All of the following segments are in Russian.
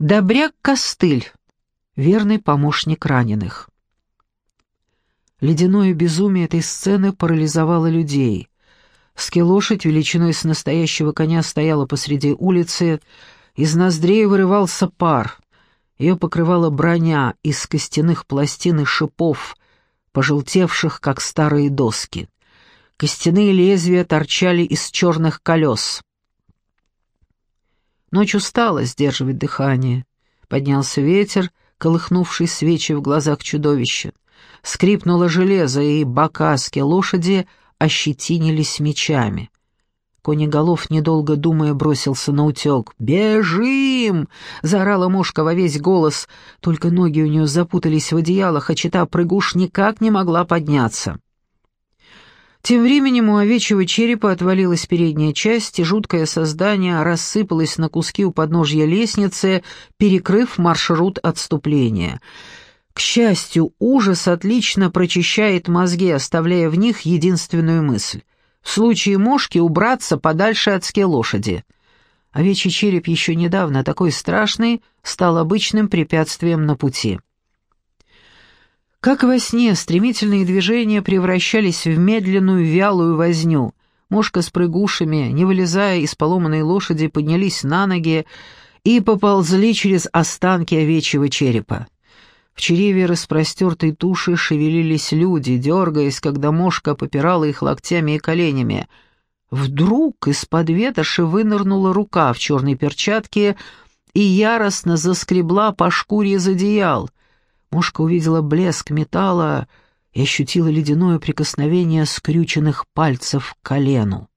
Добряк-костыль, верный помощник раненых. Ледяное безумие этой сцены парализовало людей. Скелошадь величиной с настоящего коня стояла посреди улицы, из ноздрей вырывался пар. Ее покрывала броня из костяных пластин и шипов, пожелтевших, как старые доски. Костяные лезвия торчали из черных колес. Ночь устала сдерживать дыхание. Поднялся ветер, колыхнувший свечи в глазах чудовища. Скрипнуло железо, и бока лошади ощетинились мечами. Конеголов, недолго думая, бросился на утек. «Бежим!» — заорала мушка во весь голос. Только ноги у нее запутались в одеялах, а чита прыгуш никак не могла подняться. Тем временем у овечьего черепа отвалилась передняя часть, и жуткое создание рассыпалось на куски у подножья лестницы, перекрыв маршрут отступления. К счастью, ужас отлично прочищает мозги, оставляя в них единственную мысль в случае мошки убраться подальше от ски лошади. Овечий череп еще недавно такой страшный стал обычным препятствием на пути. Как во сне, стремительные движения превращались в медленную вялую возню. Мошка с прыгушами, не вылезая из поломанной лошади, поднялись на ноги и поползли через останки овечьего черепа. В чреве распростертой туши шевелились люди, дергаясь, когда мошка попирала их локтями и коленями. Вдруг из-под ветоши вынырнула рука в черной перчатке и яростно заскребла по шкуре из одеял. Мошка увидела блеск металла и ощутила ледяное прикосновение скрюченных пальцев к колену.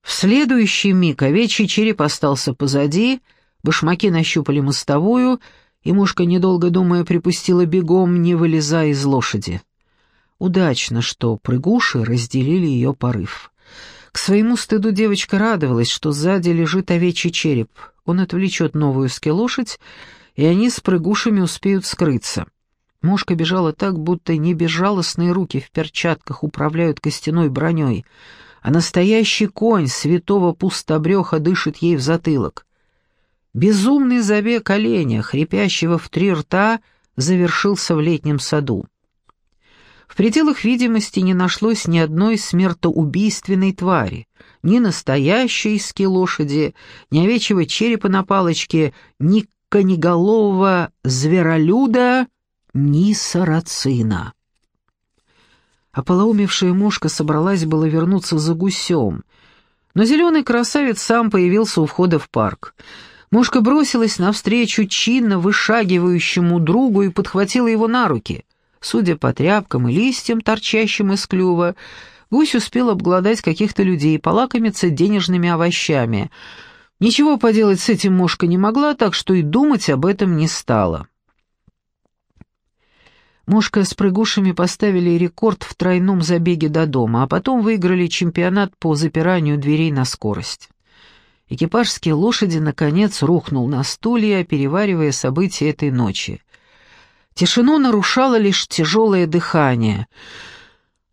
В следующий миг овечий череп остался позади — Башмаки нащупали мостовую, и мушка, недолго думая, припустила бегом, не вылезая из лошади. Удачно, что прыгуши разделили ее порыв. К своему стыду девочка радовалась, что сзади лежит овечий череп. Он отвлечет новую ски-лошадь, и они с прыгушами успеют скрыться. Мошка бежала так, будто не безжалостные руки в перчатках управляют костяной броней, а настоящий конь святого пустобреха дышит ей в затылок. Безумный забег оленя, хрипящего в три рта, завершился в летнем саду. В пределах видимости не нашлось ни одной смертоубийственной твари, ни настоящей ски лошади, ни овечьего черепа на палочке, ни конеголового зверолюда, ни сарацина. Ополоумевшая мушка собралась было вернуться за гусем, но зеленый красавец сам появился у входа в парк — Мушка бросилась навстречу чинно вышагивающему другу и подхватила его на руки. Судя по тряпкам и листьям, торчащим из клюва, гусь успел обглодать каких-то людей и полакомиться денежными овощами. Ничего поделать с этим мушка не могла, так что и думать об этом не стала. Мушка с прыгушами поставили рекорд в тройном забеге до дома, а потом выиграли чемпионат по запиранию дверей на скорость. Экипажские лошади, наконец, рухнул на стулья, переваривая события этой ночи. Тишину нарушало лишь тяжелое дыхание.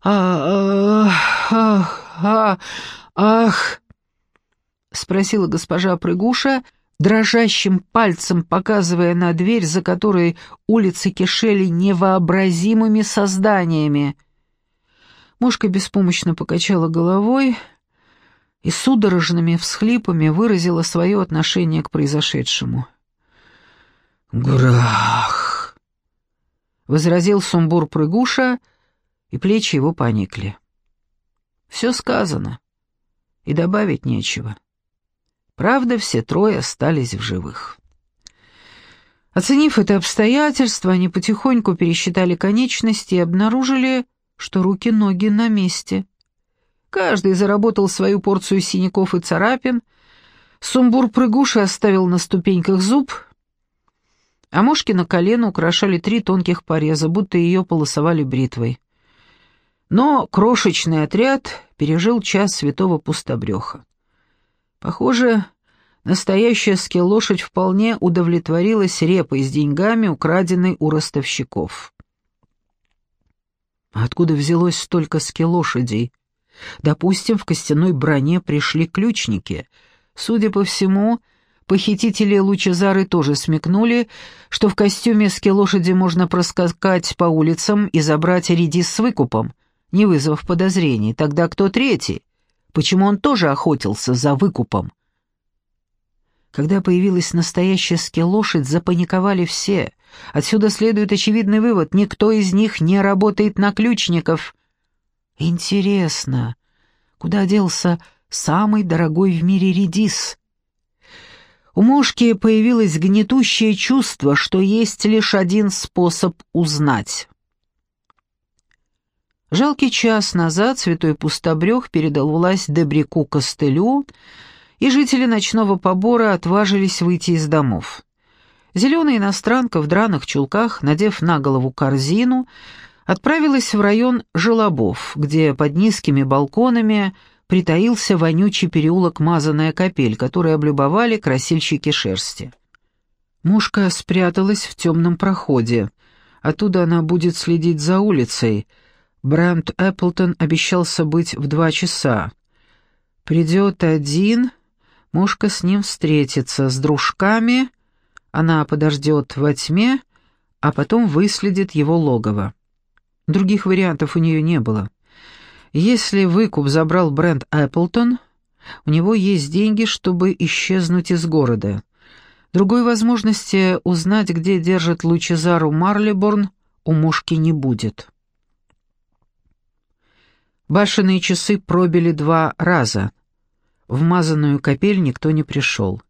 «Ах, ах, ах, ах!» — спросила госпожа Прыгуша, дрожащим пальцем показывая на дверь, за которой улицы кишели невообразимыми созданиями. Мушка беспомощно покачала головой, — и судорожными всхлипами выразила свое отношение к произошедшему. «Грах!» — возразил сумбур прыгуша, и плечи его поникли. «Все сказано, и добавить нечего. Правда, все трое остались в живых». Оценив это обстоятельство, они потихоньку пересчитали конечности и обнаружили, что руки-ноги на месте — Каждый заработал свою порцию синяков и царапин. Сумбур прыгуши оставил на ступеньках зуб, а мошки на колено украшали три тонких пореза, будто ее полосовали бритвой. Но крошечный отряд пережил час святого пустобреха. Похоже, настоящая скеллошадь вполне удовлетворилась репой с деньгами, украденной у ростовщиков. Откуда взялось столько скеллошадей? Допустим, в костяной броне пришли ключники. Судя по всему, похитители Лучезары тоже смекнули, что в костюме ски лошади можно проскакать по улицам и забрать редис с выкупом, не вызвав подозрений. Тогда кто третий? Почему он тоже охотился за выкупом? Когда появилась настоящая ски-лошадь, запаниковали все. Отсюда следует очевидный вывод — никто из них не работает на ключников. Интересно, куда делся самый дорогой в мире редис? У Мошки появилось гнетущее чувство, что есть лишь один способ узнать. Жалкий час назад святой пустобрех передал власть Дебрику Костылю, и жители ночного побора отважились выйти из домов. Зеленая иностранка в драных чулках, надев на голову корзину, отправилась в район Желобов, где под низкими балконами притаился вонючий переулок Мазаная капель, который облюбовали красильщики шерсти. Мушка спряталась в темном проходе. Оттуда она будет следить за улицей. Брент Эпплтон обещался быть в два часа. Придет один, Мушка с ним встретится, с дружками, она подождет во тьме, а потом выследит его логово. Других вариантов у нее не было. Если выкуп забрал бренд Эпплтон, у него есть деньги, чтобы исчезнуть из города. Другой возможности узнать, где держит Лучезару Марлиборн, у мушки не будет. Башенные часы пробили два раза — в мазанную капель никто не пришел.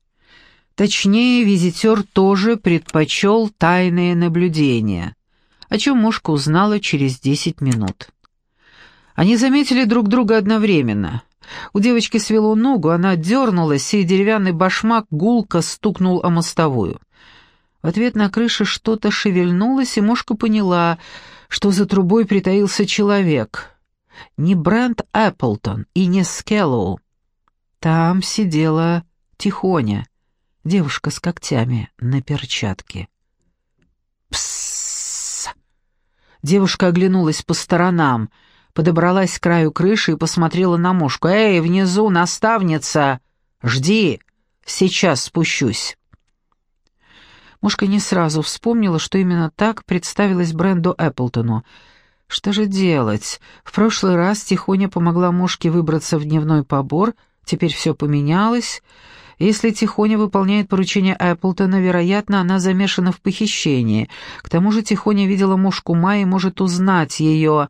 Точнее, визитер тоже предпочел тайное наблюдение, о чем мушка узнала через десять минут. Они заметили друг друга одновременно. У девочки свело ногу, она дернулась, и деревянный башмак гулко стукнул о мостовую. В ответ на крыше что-то шевельнулось, и мушка поняла, что за трубой притаился человек. Не Брент Эпплтон и не Скеллоу. Там сидела Тихоня, девушка с когтями на перчатке. Псс! Девушка оглянулась по сторонам, подобралась к краю крыши и посмотрела на мушку. «Эй, внизу, наставница! Жди! Сейчас спущусь!» Мушка не сразу вспомнила, что именно так представилась Бренду Эпплтону. Что же делать? В прошлый раз Тихоня помогла Мушке выбраться в дневной побор — Теперь все поменялось. Если Тихоня выполняет поручение Эпплтона, вероятно, она замешана в похищении. К тому же Тихоня видела мушку Майи и может узнать ее.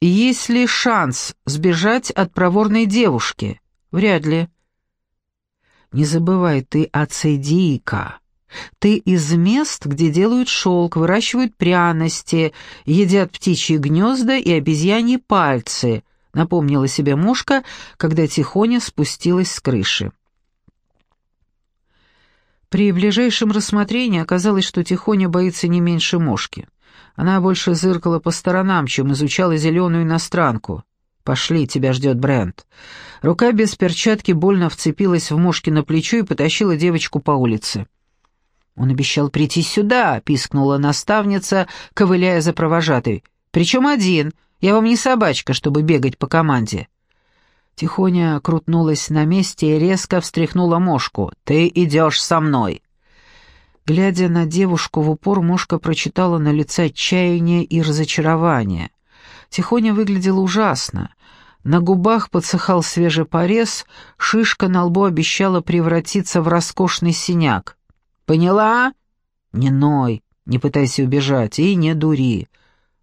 Есть ли шанс сбежать от проворной девушки? Вряд ли. Не забывай, ты ацедийка. Ты из мест, где делают шелк, выращивают пряности, едят птичьи гнезда и обезьяньи пальцы — напомнила себе мушка, когда Тихоня спустилась с крыши. При ближайшем рассмотрении оказалось, что Тихоня боится не меньше мошки. Она больше зыркала по сторонам, чем изучала зеленую иностранку. «Пошли, тебя ждет Брент». Рука без перчатки больно вцепилась в мошки на плечо и потащила девочку по улице. «Он обещал прийти сюда», — пискнула наставница, ковыляя за провожатой. «Причем один, я вам не собачка, чтобы бегать по команде». Тихоня крутнулась на месте и резко встряхнула мошку. «Ты идешь со мной!» Глядя на девушку в упор, мошка прочитала на лице отчаяние и разочарование. Тихоня выглядела ужасно. На губах подсыхал свежий порез, шишка на лбу обещала превратиться в роскошный синяк. «Поняла?» «Не ной, не пытайся убежать и не дури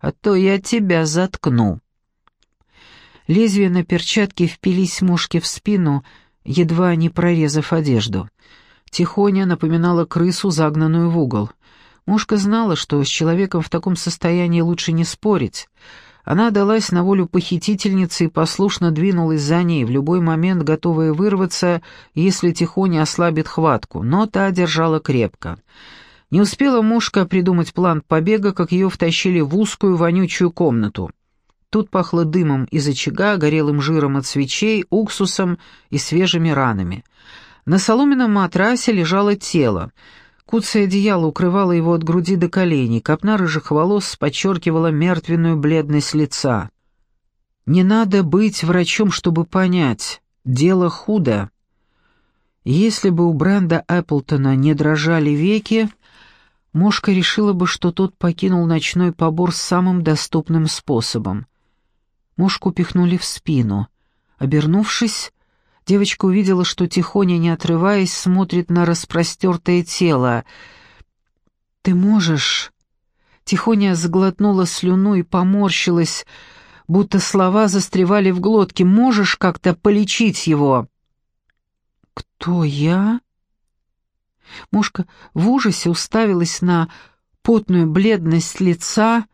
а то я тебя заткну». Лезвия на перчатке впились мушке в спину, едва не прорезав одежду. Тихоня напоминала крысу, загнанную в угол. Мушка знала, что с человеком в таком состоянии лучше не спорить. Она отдалась на волю похитительницы и послушно двинулась за ней, в любой момент готовая вырваться, если Тихоня ослабит хватку, но та держала крепко. Не успела мушка придумать план побега, как ее втащили в узкую вонючую комнату. Тут пахло дымом из очага, горелым жиром от свечей, уксусом и свежими ранами. На соломенном матрасе лежало тело. Куцое одеяло укрывало его от груди до коленей, копна рыжих волос подчеркивала мертвенную бледность лица. «Не надо быть врачом, чтобы понять. Дело худо. Если бы у Бренда Эпплтона не дрожали веки, Мошка решила бы, что тот покинул ночной побор самым доступным способом. Мошку пихнули в спину. Обернувшись, девочка увидела, что Тихоня, не отрываясь, смотрит на распростертое тело. «Ты можешь...» Тихоня заглотнула слюну и поморщилась, будто слова застревали в глотке. «Можешь как-то полечить его?» «Кто я?» Мушка в ужасе уставилась на потную бледность лица,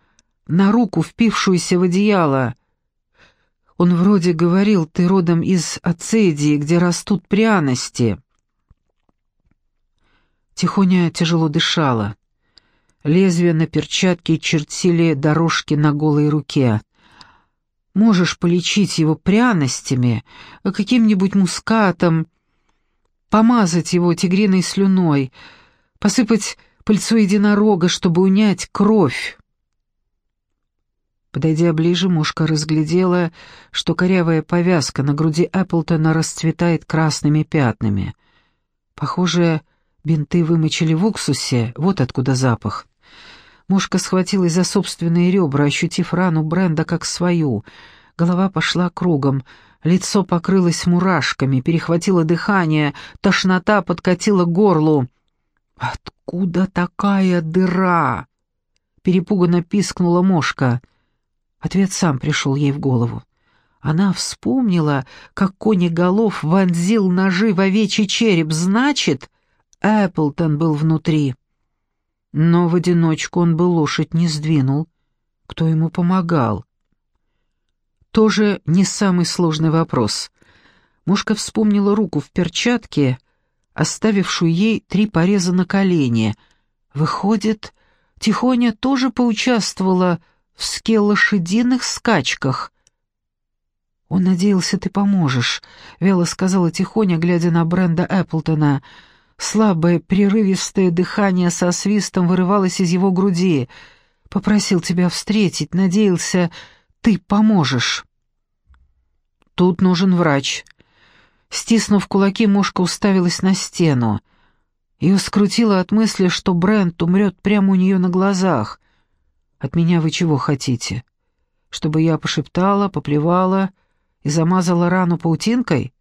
на руку, впившуюся в одеяло. Он вроде говорил, ты родом из Ацедии, где растут пряности. Тихоня тяжело дышала. Лезвия на перчатке чертили дорожки на голой руке. Можешь полечить его пряностями, каким-нибудь мускатом, помазать его тигриной слюной, посыпать пыльцу единорога, чтобы унять кровь. Подойдя ближе, мушка разглядела, что корявая повязка на груди Эпплтона расцветает красными пятнами. Похоже, бинты вымочили в уксусе, вот откуда запах. Мушка схватилась за собственные ребра, ощутив рану Бренда как свою. Голова пошла кругом — Лицо покрылось мурашками, перехватило дыхание, тошнота подкатила к горлу. «Откуда такая дыра?» Перепуганно пискнула мошка. Ответ сам пришел ей в голову. Она вспомнила, как конеголов вонзил ножи в овечий череп. Значит, Эпплтон был внутри. Но в одиночку он бы лошадь не сдвинул. Кто ему помогал? тоже не самый сложный вопрос. Мушка вспомнила руку в перчатке, оставившую ей три пореза на колени. Выходит, Тихоня тоже поучаствовала в скелошединых скачках. «Он надеялся, ты поможешь», — вяло сказала Тихоня, глядя на Бренда Эпплтона. Слабое, прерывистое дыхание со свистом вырывалось из его груди. «Попросил тебя встретить, надеялся, ты поможешь». Тут нужен врач. Стиснув кулаки, мушка уставилась на стену. Ее скрутило от мысли, что Брент умрет прямо у нее на глазах. «От меня вы чего хотите? Чтобы я пошептала, поплевала и замазала рану паутинкой?»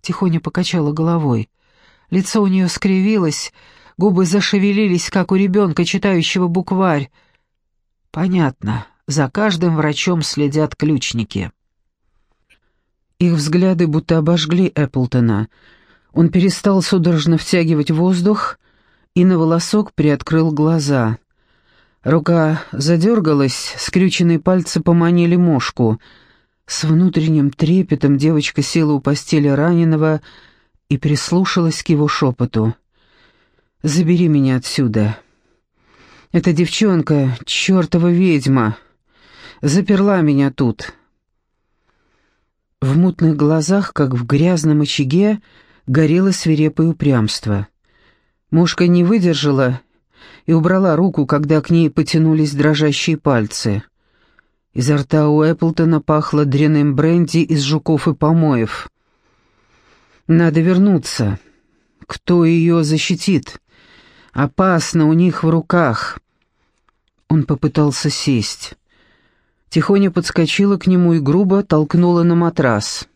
Тихоня покачала головой. Лицо у нее скривилось, губы зашевелились, как у ребенка, читающего букварь. «Понятно, за каждым врачом следят ключники». Их взгляды будто обожгли Эпплтона. Он перестал судорожно втягивать воздух и на волосок приоткрыл глаза. Рука задергалась, скрюченные пальцы поманили мошку. С внутренним трепетом девочка села у постели раненого и прислушалась к его шепоту. «Забери меня отсюда. Эта девчонка, чертова ведьма, заперла меня тут». В мутных глазах, как в грязном очаге, горело свирепое упрямство. Мушка не выдержала и убрала руку, когда к ней потянулись дрожащие пальцы. Изо рта у Эпплтона пахло дряным бренди из жуков и помоев. «Надо вернуться. Кто ее защитит? Опасно у них в руках». Он попытался сесть. Тихоня подскочила к нему и грубо толкнула на матрас.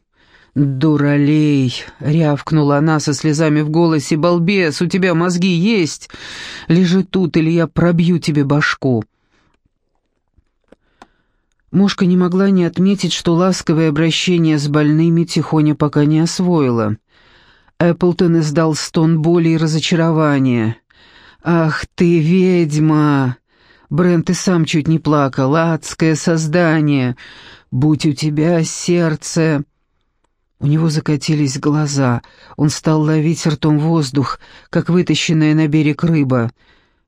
«Дуралей!» — рявкнула она со слезами в голосе. «Балбес, у тебя мозги есть! Лежи тут, или я пробью тебе башку!» Мушка не могла не отметить, что ласковое обращение с больными Тихоня пока не освоила. Эпплтон издал стон боли и разочарования. «Ах ты, ведьма!» Брент и сам чуть не плакал. «Адское создание! Будь у тебя сердце!» У него закатились глаза. Он стал ловить ртом воздух, как вытащенная на берег рыба.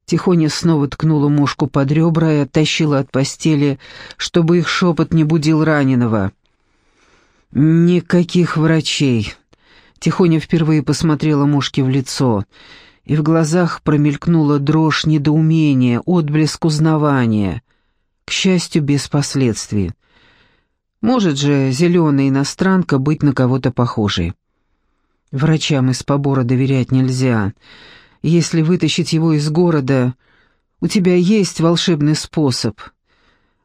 Тихоня снова ткнула мушку под ребра и оттащила от постели, чтобы их шепот не будил раненого. «Никаких врачей!» Тихоня впервые посмотрела мушке в лицо — и в глазах промелькнула дрожь недоумения, отблеск узнавания. К счастью, без последствий. Может же зеленая иностранка быть на кого-то похожей. Врачам из побора доверять нельзя. Если вытащить его из города, у тебя есть волшебный способ.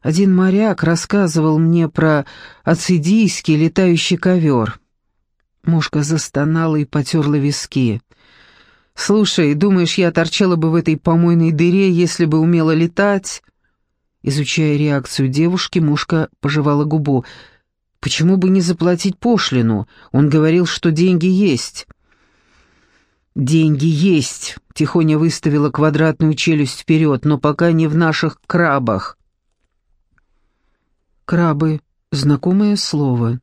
Один моряк рассказывал мне про ацидийский летающий ковер. Мушка застонала и потерла виски. «Слушай, думаешь, я торчала бы в этой помойной дыре, если бы умела летать?» Изучая реакцию девушки, мушка пожевала губу. «Почему бы не заплатить пошлину? Он говорил, что деньги есть». «Деньги есть!» — Тихоня выставила квадратную челюсть вперед, но пока не в наших крабах. Крабы — знакомое слово.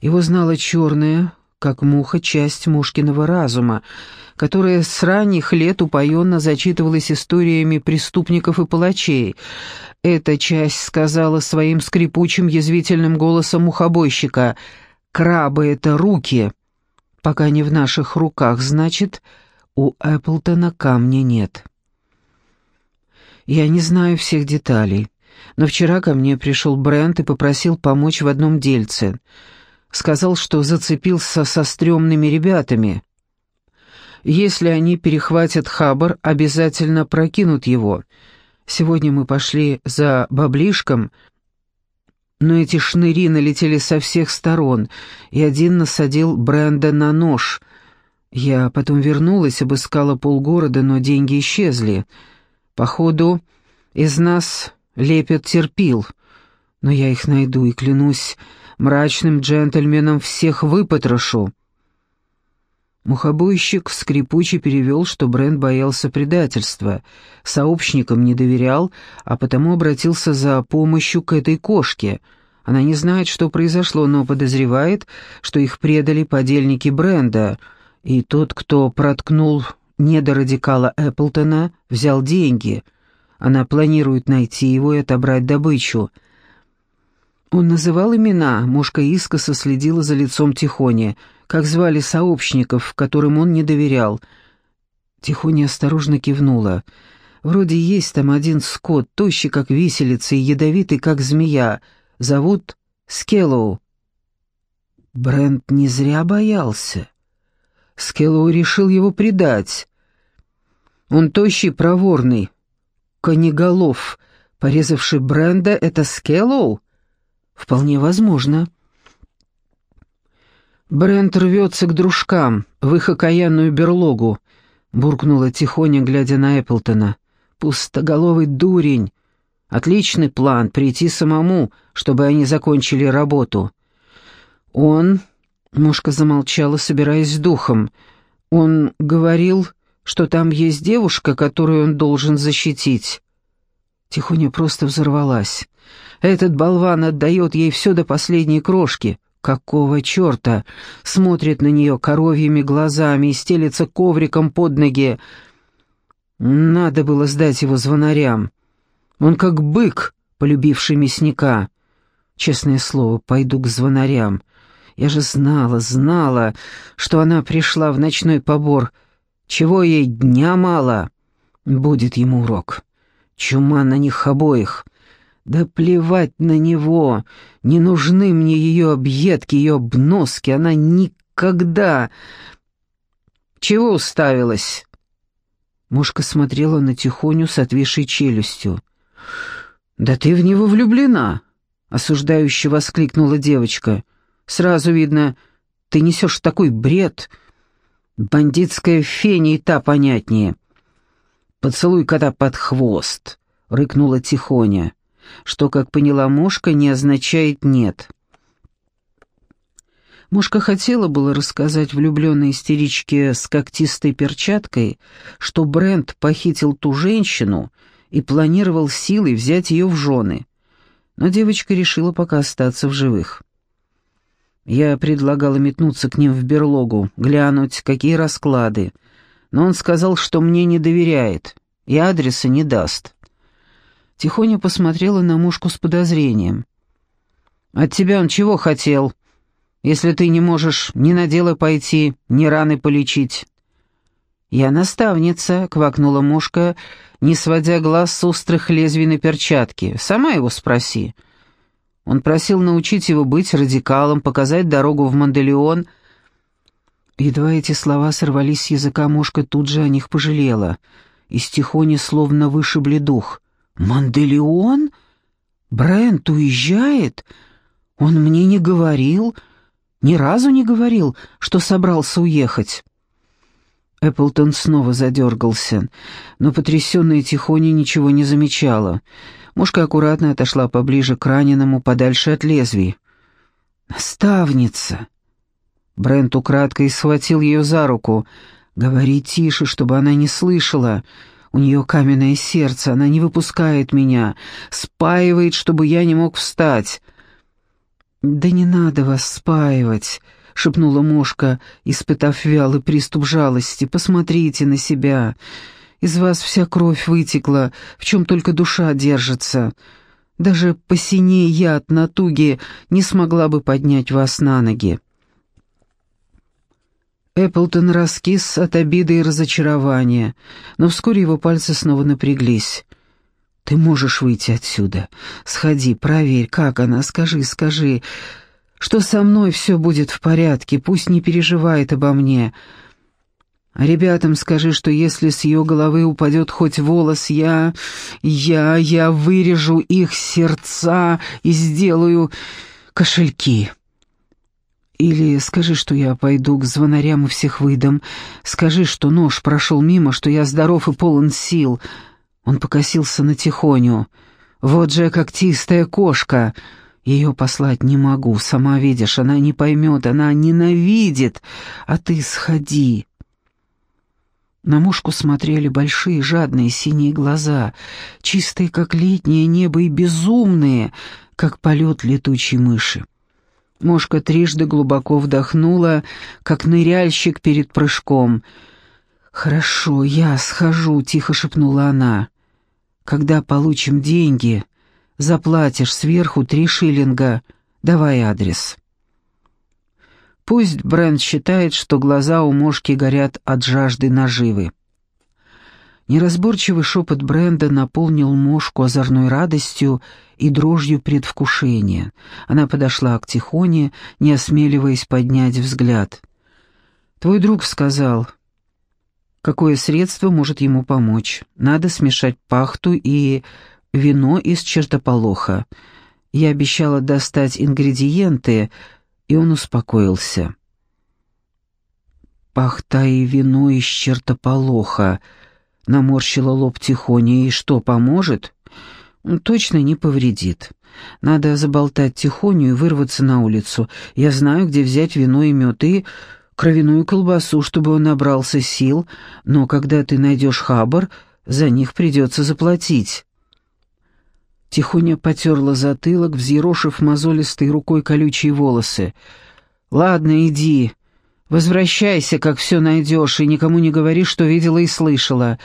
Его знала черная, как муха, часть Мушкиного разума, которая с ранних лет упоенно зачитывалась историями преступников и палачей. Эта часть сказала своим скрипучим язвительным голосом мухобойщика «Крабы — это руки!» Пока не в наших руках, значит, у Эпплтона камня нет. Я не знаю всех деталей, но вчера ко мне пришел Брент и попросил помочь в одном дельце. Сказал, что зацепился со стрёмными ребятами. Если они перехватят хабар, обязательно прокинут его. Сегодня мы пошли за баблишком, но эти шныри налетели со всех сторон, и один насадил Бренда на нож. Я потом вернулась, обыскала полгорода, но деньги исчезли. Походу, из нас лепят терпил, но я их найду и, клянусь, мрачным джентльменам всех выпотрошу. Мухобойщик скрипуче перевел, что Брент боялся предательства, сообщникам не доверял, а потому обратился за помощью к этой кошке. Она не знает, что произошло, но подозревает, что их предали подельники Бренда, и тот, кто проткнул недорадикала Эпплтона, взял деньги. Она планирует найти его и отобрать добычу. Он называл имена, мушка искоса следила за лицом Тихони — как звали сообщников, которым он не доверял. Тихоня осторожно кивнула. Вроде есть там один скот, тощий, как виселица, и ядовитый, как змея. Зовут Скеллоу. Брент не зря боялся. Скеллоу решил его предать. Он тощий, проворный. Конеголов, порезавший Брента, это Скеллоу? Вполне возможно. Брент рвется к дружкам, в их окаянную берлогу, буркнула тихоня, глядя на Эпплтона. Пустоголовый дурень. Отличный план — прийти самому, чтобы они закончили работу. Он... Мушка замолчала, собираясь с духом. Он говорил, что там есть девушка, которую он должен защитить. Тихоня просто взорвалась. Этот болван отдает ей все до последней крошки. Какого черта? Смотрит на нее коровьими глазами и стелится ковриком под ноги. Надо было сдать его звонарям. Он как бык, полюбивший мясника. Честное слово, пойду к звонарям. Я же знала, знала, что она пришла в ночной побор. Чего ей дня мало? Будет ему урок. Чума на них обоих. Да плевать на него, не нужны мне ее объедки, ее обноски, она никогда... Чего уставилась? Мушка смотрела на Тихоню с отвисшей челюстью. «Да ты в него влюблена!» — осуждающе воскликнула девочка. «Сразу видно, ты несешь такой бред. Бандитская феня и та понятнее». «Поцелуй кота под хвост!» — рыкнула Тихоня что, как поняла Мошка, не означает «нет». Мушка хотела было рассказать влюбленной истеричке с когтистой перчаткой, что Брент похитил ту женщину и планировал силой взять ее в жены, но девочка решила пока остаться в живых. Я предлагала метнуться к ним в берлогу, глянуть, какие расклады, но он сказал, что мне не доверяет и адреса не даст. Тихоня посмотрела на мушку с подозрением. «От тебя он чего хотел, если ты не можешь ни на дело пойти, ни раны полечить?» «Я наставница», — квакнула мушка, не сводя глаз с острых лезвий на перчатке. «Сама его спроси». Он просил научить его быть радикалом, показать дорогу в Манделеон. Едва эти слова сорвались с языка, мушка тут же о них пожалела. Из тихони словно вышибли дух. «Манделеон? Брент уезжает? Он мне не говорил, ни разу не говорил, что собрался уехать». Эпплтон снова задергался, но потрясенная Тихоня ничего не замечала. Мушка аккуратно отошла поближе к раненому, подальше от лезвий. «Наставница!» Брент украдкой схватил ее за руку. «Говори тише, чтобы она не слышала. У нее каменное сердце, она не выпускает меня, спаивает, чтобы я не мог встать». «Да не надо вас спаивать», — шепнула мушка, испытав вялый приступ жалости. «Посмотрите на себя. Из вас вся кровь вытекла, в чем только душа держится. Даже посинее я от натуги не смогла бы поднять вас на ноги». Эпплтон раскис от обиды и разочарования, но вскоре его пальцы снова напряглись. «Ты можешь выйти отсюда. Сходи, проверь, как она, скажи, скажи, что со мной все будет в порядке, пусть не переживает обо мне. Ребятам скажи, что если с ее головы упадет хоть волос, я... я... я вырежу их сердца и сделаю кошельки». Или скажи, что я пойду к звонарям и всех выдам. Скажи, что нож прошел мимо, что я здоров и полон сил. Он покосился на Тихоню. Вот же когтистая кошка. Ее послать не могу, сама видишь, она не поймет, она ненавидит. А ты сходи. На мушку смотрели большие жадные синие глаза, чистые, как летнее небо, и безумные, как полет летучей мыши. Мошка трижды глубоко вдохнула, как ныряльщик перед прыжком. «Хорошо, я схожу», — тихо шепнула она. «Когда получим деньги, заплатишь сверху три шиллинга. Давай адрес». Пусть Брент считает, что глаза у Мошки горят от жажды наживы. Неразборчивый шепот Бренда наполнил Мошку озорной радостью и дрожью предвкушения. Она подошла к Тихоне, не осмеливаясь поднять взгляд. «Твой друг сказал, какое средство может ему помочь. Надо смешать пахту и вино из чертополоха. Я обещала достать ингредиенты, и он успокоился». «Пахта и вино из чертополоха», Наморщила лоб тихоня. «И что, поможет?» «Точно не повредит. Надо заболтать тихоню и вырваться на улицу. Я знаю, где взять вино и мед и кровяную колбасу, чтобы он набрался сил, но когда ты найдешь хабар, за них придется заплатить». Тихоня потерла затылок, взъерошив мозолистой рукой колючие волосы. «Ладно, иди. Возвращайся, как все найдешь, и никому не говори, что видела и слышала».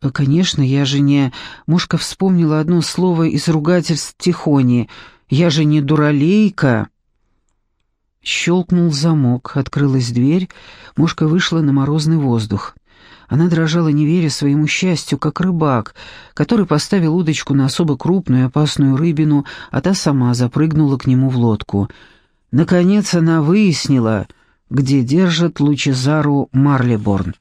«Э, «Конечно, я же не...» Мушка вспомнила одно слово из ругательств Тихони. «Я же не дуралейка». Щелкнул замок, открылась дверь, Мушка вышла на морозный воздух. Она дрожала, не веря своему счастью, как рыбак, который поставил удочку на особо крупную опасную рыбину, а та сама запрыгнула к нему в лодку. Наконец она выяснила, где держат Лучезару Марлиборн.